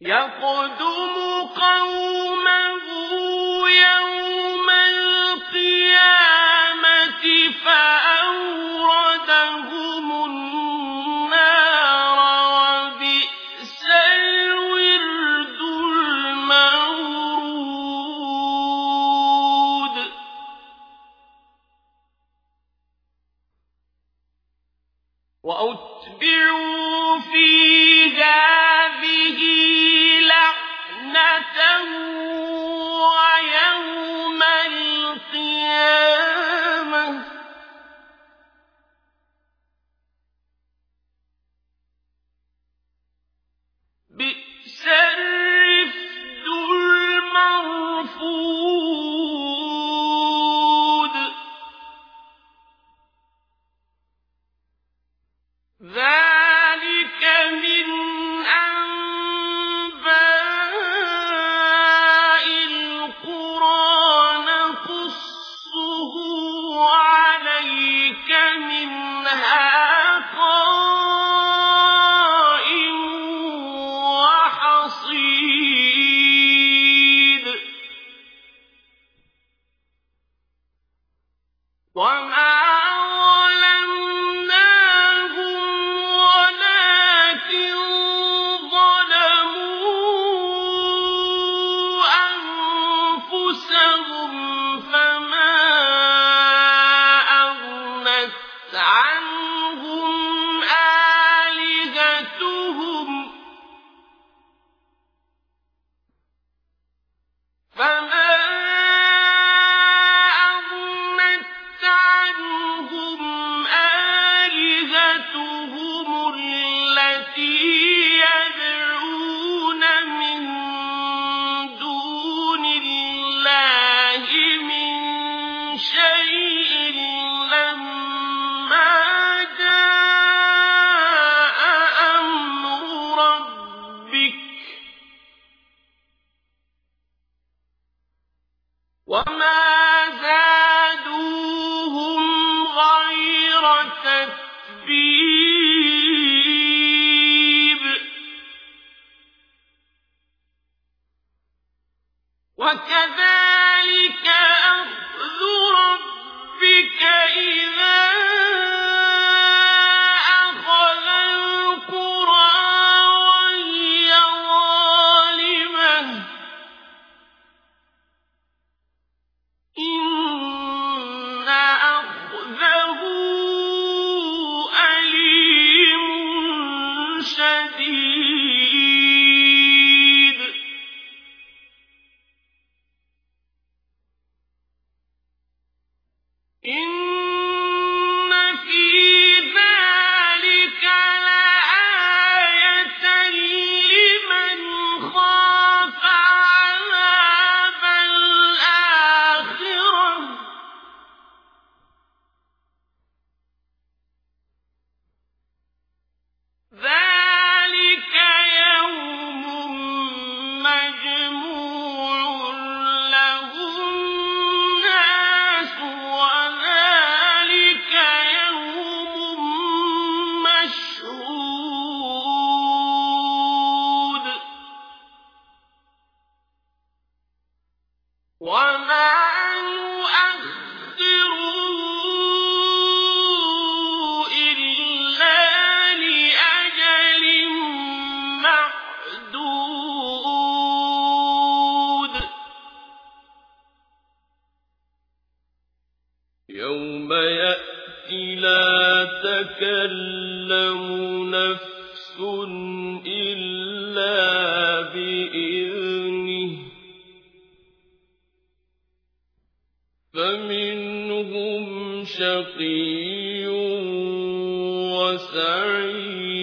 يقدم قومه يوم القيامة فأوردهم النار وبئس الورد المورود. وأتبعوا في ذلك تعالى تتبيعا Why? وسعيد.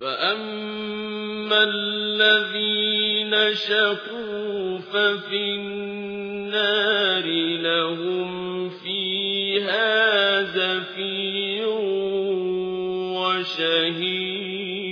فأما الذين شقوا ففي النار لهم فيها زفير وشهيد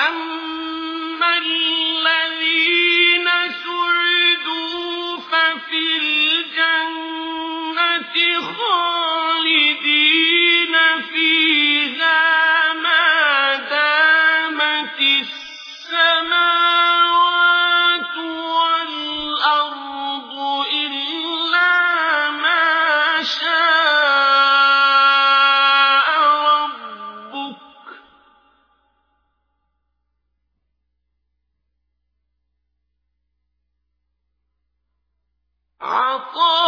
وأما عطاء